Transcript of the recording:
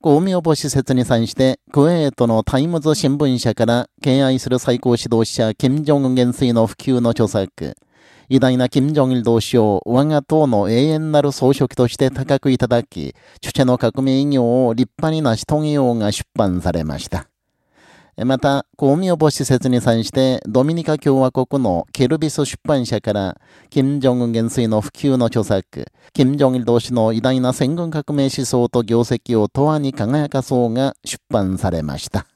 光明星節に際して、クウェートのタイムズ新聞社から敬愛する最高指導者、金正恩元帥の不朽の著作、偉大な金正日同志を我が党の永遠なる総書記として高くいただき、チュチェの革命偉業を立派に成し遂げようが出版されました。また、光明星節に際して、ドミニカ共和国のケルビス出版社から、金正恩元帥の不朽の著作、金正日同士の偉大な戦軍革命思想と業績を永遠に輝かそうが出版されました。